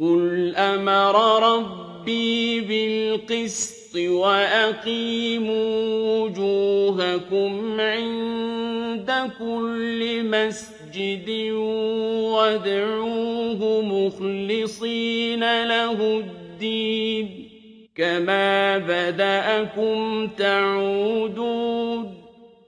قُلْ أَمَرَ رَبِّي بِالْقِسْطِ ۖ وَأَقِيمُوا وُجُوهَكُمْ عِندَ كُلِّ مَسْجِدٍ وَادْعُوهُ مُخْلِصِينَ لَهُ الدِّينَ ۚ. كَمَا بَدَأَكُمْ تَعُودُونَ.